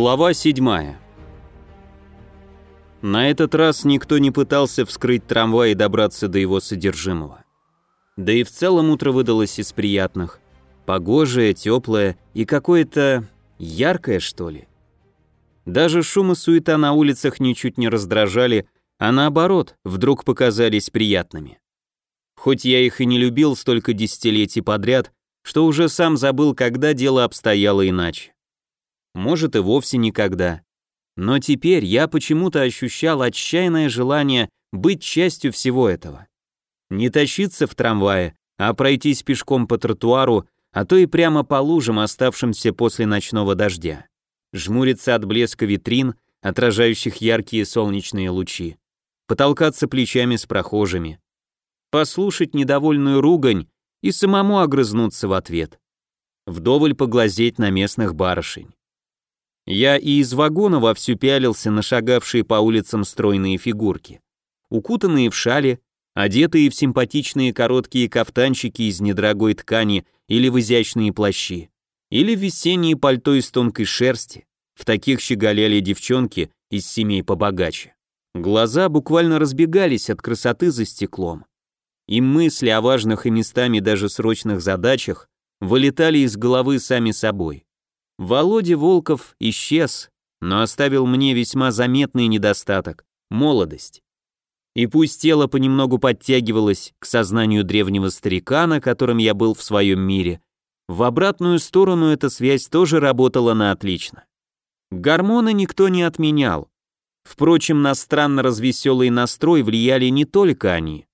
Глава 7. На этот раз никто не пытался вскрыть трамвай и добраться до его содержимого. Да и в целом утро выдалось из приятных. Погожее, теплое и какое-то яркое, что ли. Даже шум и суета на улицах ничуть не раздражали, а наоборот, вдруг показались приятными. Хоть я их и не любил столько десятилетий подряд, что уже сам забыл, когда дело обстояло иначе может и вовсе никогда. Но теперь я почему-то ощущал отчаянное желание быть частью всего этого. Не тащиться в трамвае, а пройтись пешком по тротуару, а то и прямо по лужам, оставшимся после ночного дождя. Жмуриться от блеска витрин, отражающих яркие солнечные лучи. Потолкаться плечами с прохожими. Послушать недовольную ругань и самому огрызнуться в ответ. Вдоволь поглазеть на местных барышень. Я и из вагона вовсю пялился на шагавшие по улицам стройные фигурки. Укутанные в шали, одетые в симпатичные короткие кафтанчики из недорогой ткани или в изящные плащи, или в весенние пальто из тонкой шерсти, в таких щеголяли девчонки из семей побогаче. Глаза буквально разбегались от красоты за стеклом. И мысли о важных и местами даже срочных задачах вылетали из головы сами собой. Володя Волков исчез, но оставил мне весьма заметный недостаток – молодость. И пусть тело понемногу подтягивалось к сознанию древнего старика, на котором я был в своем мире, в обратную сторону эта связь тоже работала на отлично. Гормоны никто не отменял. Впрочем, на странно развеселый настрой влияли не только они.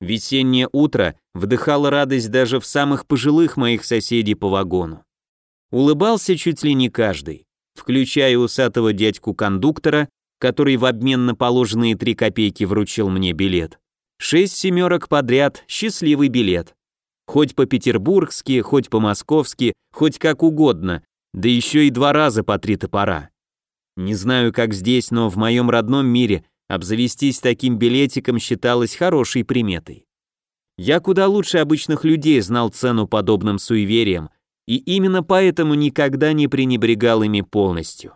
Весеннее утро вдыхало радость даже в самых пожилых моих соседей по вагону. Улыбался чуть ли не каждый, включая усатого дядьку-кондуктора, который в обмен на положенные три копейки вручил мне билет. Шесть семерок подряд, счастливый билет. Хоть по-петербургски, хоть по-московски, хоть как угодно, да еще и два раза по три топора. Не знаю, как здесь, но в моем родном мире обзавестись таким билетиком считалось хорошей приметой. Я куда лучше обычных людей знал цену подобным суевериям, и именно поэтому никогда не пренебрегал ими полностью.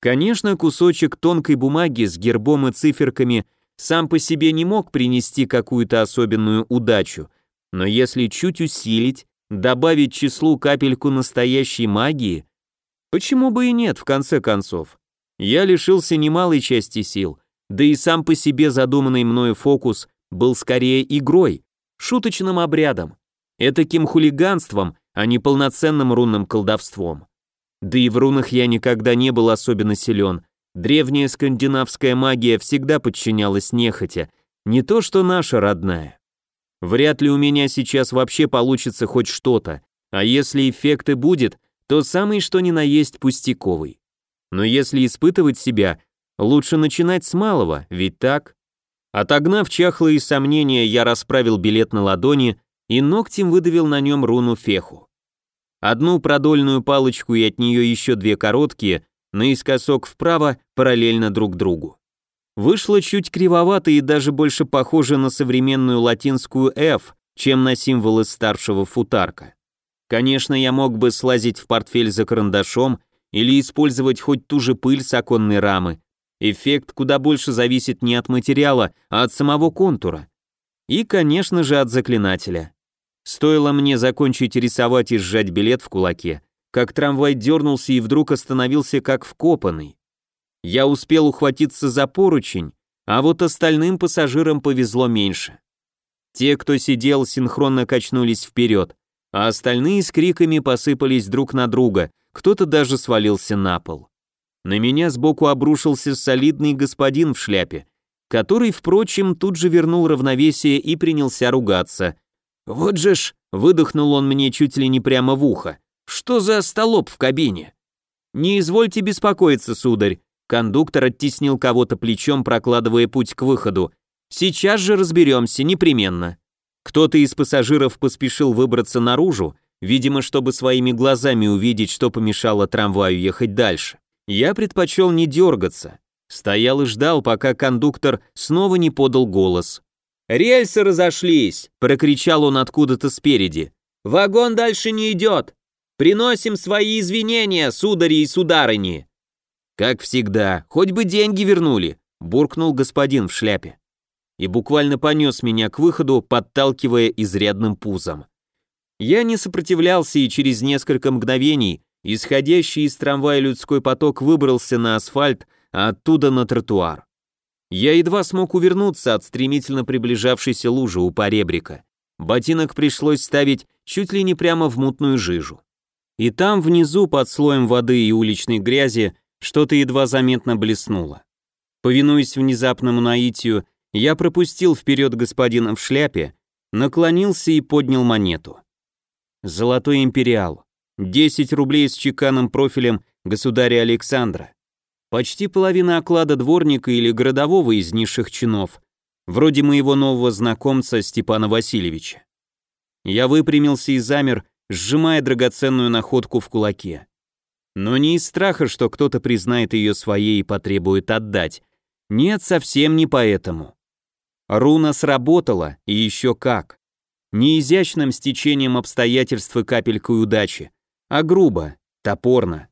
Конечно, кусочек тонкой бумаги с гербом и циферками сам по себе не мог принести какую-то особенную удачу, но если чуть усилить, добавить числу капельку настоящей магии, почему бы и нет, в конце концов? Я лишился немалой части сил, да и сам по себе задуманный мною фокус был скорее игрой, шуточным обрядом, этаким хулиганством, а не полноценным рунным колдовством. Да и в рунах я никогда не был особенно силен. Древняя скандинавская магия всегда подчинялась нехотя, не то что наша родная. Вряд ли у меня сейчас вообще получится хоть что-то, а если эффект и будет, то самый что ни на есть пустяковый. Но если испытывать себя, лучше начинать с малого, ведь так? Отогнав чахлые сомнения, я расправил билет на ладони и ногтем выдавил на нем руну феху. Одну продольную палочку и от нее еще две короткие, наискосок вправо, параллельно друг другу. Вышло чуть кривовато и даже больше похоже на современную латинскую F, чем на символы старшего футарка. Конечно, я мог бы слазить в портфель за карандашом или использовать хоть ту же пыль с оконной рамы. Эффект куда больше зависит не от материала, а от самого контура. И, конечно же, от заклинателя. Стоило мне закончить рисовать и сжать билет в кулаке, как трамвай дернулся и вдруг остановился как вкопанный. Я успел ухватиться за поручень, а вот остальным пассажирам повезло меньше. Те, кто сидел, синхронно качнулись вперед, а остальные с криками посыпались друг на друга, кто-то даже свалился на пол. На меня сбоку обрушился солидный господин в шляпе, который, впрочем, тут же вернул равновесие и принялся ругаться – «Вот же ж!» — выдохнул он мне чуть ли не прямо в ухо. «Что за столоп в кабине?» «Не извольте беспокоиться, сударь». Кондуктор оттеснил кого-то плечом, прокладывая путь к выходу. «Сейчас же разберемся, непременно». Кто-то из пассажиров поспешил выбраться наружу, видимо, чтобы своими глазами увидеть, что помешало трамваю ехать дальше. Я предпочел не дергаться. Стоял и ждал, пока кондуктор снова не подал голос. «Рельсы разошлись!» – прокричал он откуда-то спереди. «Вагон дальше не идет! Приносим свои извинения, судари и сударыни! «Как всегда, хоть бы деньги вернули», — буркнул господин в шляпе. И буквально понес меня к выходу, подталкивая изрядным пузом. Я не сопротивлялся, и через несколько мгновений исходящий из трамвая людской поток выбрался на асфальт, а оттуда на тротуар. Я едва смог увернуться от стремительно приближавшейся лужи у поребрика. Ботинок пришлось ставить чуть ли не прямо в мутную жижу. И там внизу, под слоем воды и уличной грязи, что-то едва заметно блеснуло. Повинуясь внезапному наитию, я пропустил вперед господина в шляпе, наклонился и поднял монету. Золотой империал. 10 рублей с чеканным профилем государя Александра. Почти половина оклада дворника или городового из низших чинов, вроде моего нового знакомца Степана Васильевича. Я выпрямился и замер, сжимая драгоценную находку в кулаке. Но не из страха, что кто-то признает ее своей и потребует отдать. Нет, совсем не поэтому. Руна сработала, и еще как. Не изящным стечением обстоятельств и капелькой удачи, а грубо, топорно.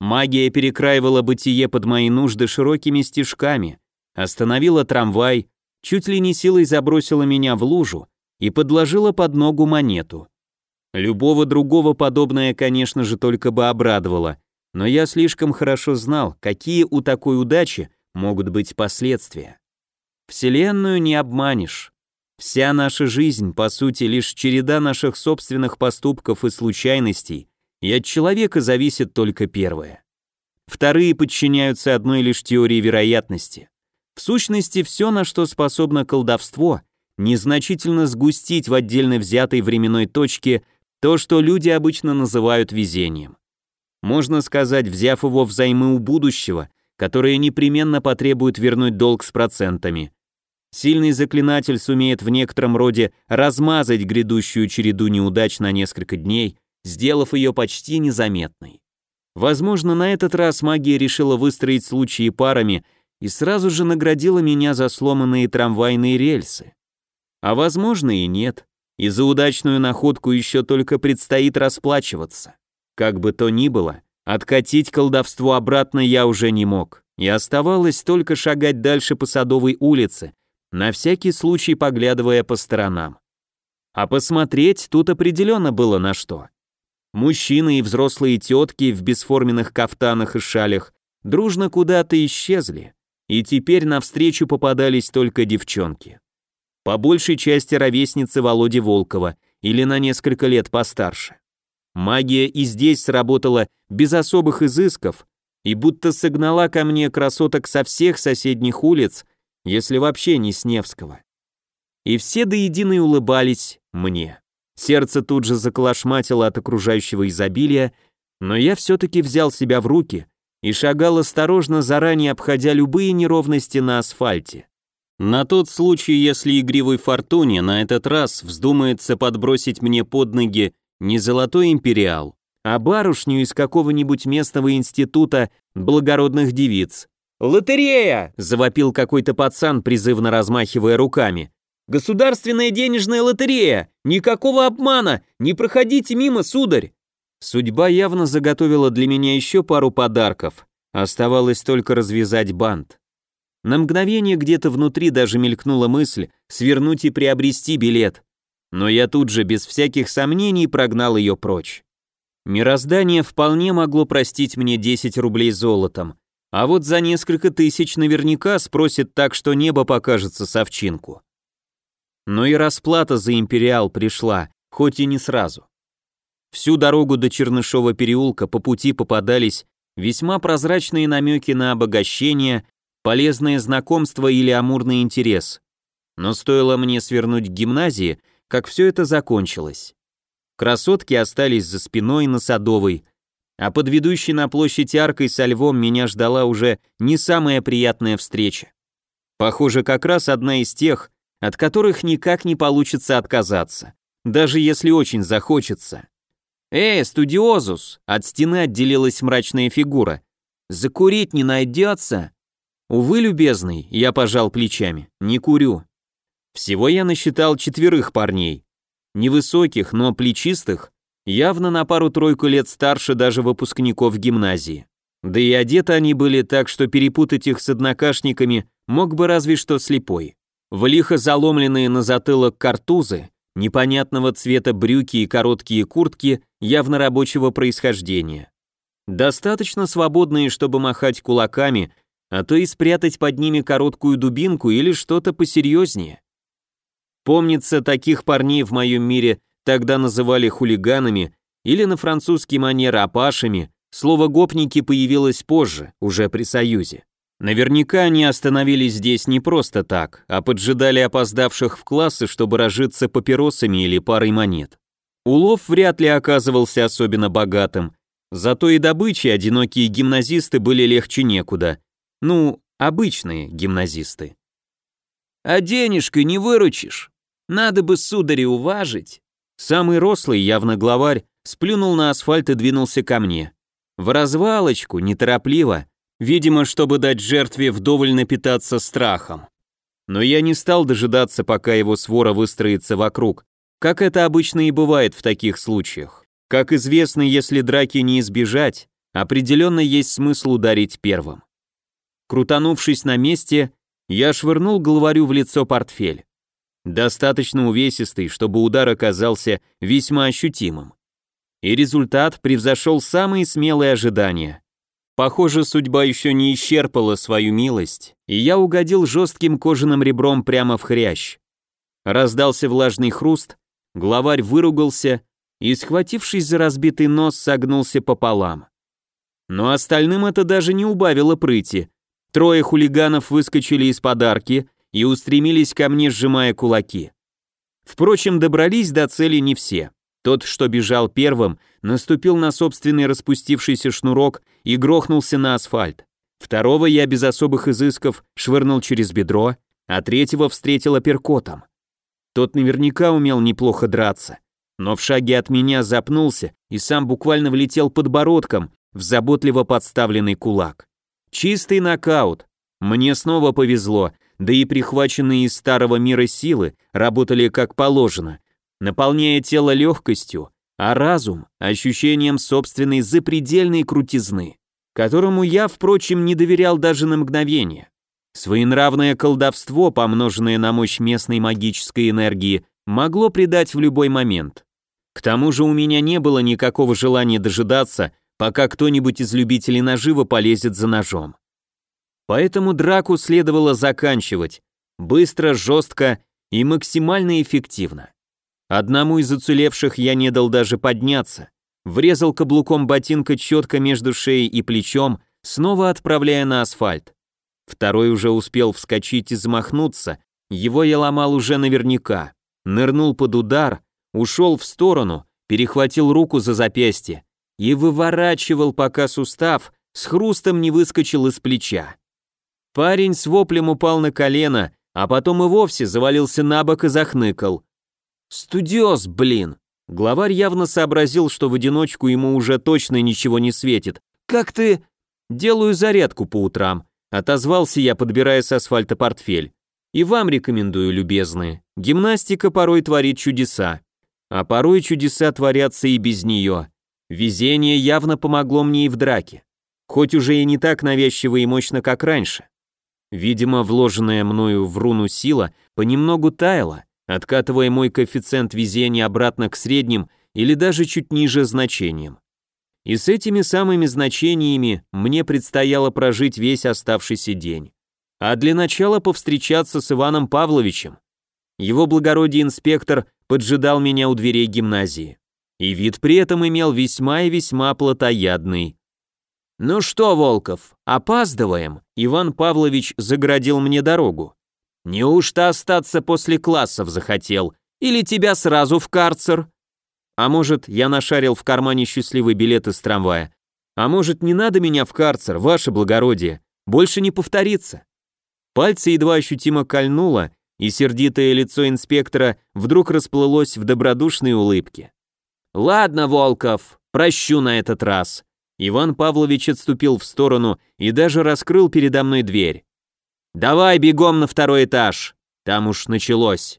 Магия перекраивала бытие под мои нужды широкими стежками, остановила трамвай, чуть ли не силой забросила меня в лужу и подложила под ногу монету. Любого другого подобное, конечно же, только бы обрадовало, но я слишком хорошо знал, какие у такой удачи могут быть последствия. Вселенную не обманешь. Вся наша жизнь, по сути, лишь череда наших собственных поступков и случайностей, и от человека зависит только первое. Вторые подчиняются одной лишь теории вероятности. В сущности, все, на что способно колдовство, незначительно сгустить в отдельно взятой временной точке то, что люди обычно называют везением. Можно сказать, взяв его взаймы у будущего, которое непременно потребует вернуть долг с процентами. Сильный заклинатель сумеет в некотором роде размазать грядущую череду неудач на несколько дней, сделав ее почти незаметной. Возможно, на этот раз магия решила выстроить случаи парами и сразу же наградила меня за сломанные трамвайные рельсы. А возможно и нет, и за удачную находку еще только предстоит расплачиваться. Как бы то ни было, откатить колдовство обратно я уже не мог, и оставалось только шагать дальше по Садовой улице, на всякий случай поглядывая по сторонам. А посмотреть тут определенно было на что. Мужчины и взрослые тетки в бесформенных кафтанах и шалях дружно куда-то исчезли, и теперь навстречу попадались только девчонки. По большей части ровесницы Володи Волкова или на несколько лет постарше. Магия и здесь сработала без особых изысков и будто согнала ко мне красоток со всех соседних улиц, если вообще не с Невского. И все до единой улыбались мне. Сердце тут же заколошматило от окружающего изобилия, но я все-таки взял себя в руки и шагал осторожно, заранее обходя любые неровности на асфальте. На тот случай, если игривой фортуне на этот раз вздумается подбросить мне под ноги не золотой империал, а барышню из какого-нибудь местного института благородных девиц. «Лотерея!» – завопил какой-то пацан, призывно размахивая руками. Государственная денежная лотерея! Никакого обмана! Не проходите мимо, сударь!» Судьба явно заготовила для меня еще пару подарков. Оставалось только развязать бант. На мгновение где-то внутри даже мелькнула мысль свернуть и приобрести билет. Но я тут же без всяких сомнений прогнал ее прочь. Мироздание вполне могло простить мне 10 рублей золотом, а вот за несколько тысяч наверняка спросит так, что небо покажется совчинку. Но и расплата за империал пришла, хоть и не сразу. Всю дорогу до Чернышова переулка по пути попадались весьма прозрачные намеки на обогащение, полезное знакомство или амурный интерес. Но стоило мне свернуть к гимназии, как все это закончилось. Красотки остались за спиной на Садовой, а под ведущей на площадь аркой со львом меня ждала уже не самая приятная встреча. Похоже, как раз одна из тех, от которых никак не получится отказаться, даже если очень захочется. «Эй, студиозус!» От стены отделилась мрачная фигура. «Закурить не найдется?» «Увы, любезный», я пожал плечами, не курю. Всего я насчитал четверых парней. Невысоких, но плечистых, явно на пару-тройку лет старше даже выпускников гимназии. Да и одеты они были так, что перепутать их с однокашниками мог бы разве что слепой. В лихо заломленные на затылок картузы, непонятного цвета брюки и короткие куртки явно рабочего происхождения. Достаточно свободные, чтобы махать кулаками, а то и спрятать под ними короткую дубинку или что-то посерьезнее. Помнится, таких парней в моем мире тогда называли хулиганами или на французский манер апашами, слово «гопники» появилось позже, уже при Союзе. Наверняка они остановились здесь не просто так, а поджидали опоздавших в классы, чтобы разжиться папиросами или парой монет. Улов вряд ли оказывался особенно богатым, зато и добычей одинокие гимназисты были легче некуда. Ну, обычные гимназисты. «А денежкой не выручишь? Надо бы, судари, уважить». Самый рослый, явно главарь, сплюнул на асфальт и двинулся ко мне. В развалочку, неторопливо, видимо, чтобы дать жертве вдоволь напитаться страхом. Но я не стал дожидаться, пока его свора выстроится вокруг, как это обычно и бывает в таких случаях. Как известно, если драки не избежать, определенно есть смысл ударить первым. Крутанувшись на месте, я швырнул главарю в лицо портфель. Достаточно увесистый, чтобы удар оказался весьма ощутимым. И результат превзошел самые смелые ожидания. Похоже, судьба еще не исчерпала свою милость, и я угодил жестким кожаным ребром прямо в хрящ. Раздался влажный хруст, главарь выругался и, схватившись за разбитый нос, согнулся пополам. Но остальным это даже не убавило прыти. Трое хулиганов выскочили из подарки и устремились ко мне, сжимая кулаки. Впрочем, добрались до цели не все. Тот, что бежал первым, наступил на собственный распустившийся шнурок и грохнулся на асфальт. Второго я без особых изысков швырнул через бедро, а третьего встретил апперкотом. Тот наверняка умел неплохо драться, но в шаге от меня запнулся и сам буквально влетел подбородком в заботливо подставленный кулак. Чистый нокаут. Мне снова повезло, да и прихваченные из старого мира силы работали как положено, наполняя тело легкостью, а разум – ощущением собственной запредельной крутизны, которому я, впрочем, не доверял даже на мгновение. Своенравное колдовство, помноженное на мощь местной магической энергии, могло предать в любой момент. К тому же у меня не было никакого желания дожидаться, пока кто-нибудь из любителей нажива полезет за ножом. Поэтому драку следовало заканчивать, быстро, жестко и максимально эффективно. Одному из уцелевших я не дал даже подняться, врезал каблуком ботинка четко между шеей и плечом, снова отправляя на асфальт. Второй уже успел вскочить и замахнуться, его я ломал уже наверняка. Нырнул под удар, ушел в сторону, перехватил руку за запястье и выворачивал, пока сустав с хрустом не выскочил из плеча. Парень с воплем упал на колено, а потом и вовсе завалился на бок и захныкал. «Студиоз, блин!» Главарь явно сообразил, что в одиночку ему уже точно ничего не светит. «Как ты...» «Делаю зарядку по утрам», — отозвался я, подбирая с асфальта портфель. «И вам рекомендую, любезные. Гимнастика порой творит чудеса. А порой чудеса творятся и без нее. Везение явно помогло мне и в драке. Хоть уже и не так навязчиво и мощно, как раньше. Видимо, вложенная мною в руну сила понемногу таяла, откатывая мой коэффициент везения обратно к средним или даже чуть ниже значениям. И с этими самыми значениями мне предстояло прожить весь оставшийся день. А для начала повстречаться с Иваном Павловичем. Его благородие инспектор поджидал меня у дверей гимназии. И вид при этом имел весьма и весьма плотоядный. «Ну что, Волков, опаздываем?» Иван Павлович заградил мне дорогу. Неужто остаться после классов захотел? Или тебя сразу в карцер? А может, я нашарил в кармане счастливый билет из трамвая? А может, не надо меня в карцер, ваше благородие? Больше не повторится. Пальцы едва ощутимо кольнуло, и сердитое лицо инспектора вдруг расплылось в добродушной улыбке. «Ладно, Волков, прощу на этот раз». Иван Павлович отступил в сторону и даже раскрыл передо мной дверь. «Давай бегом на второй этаж, там уж началось».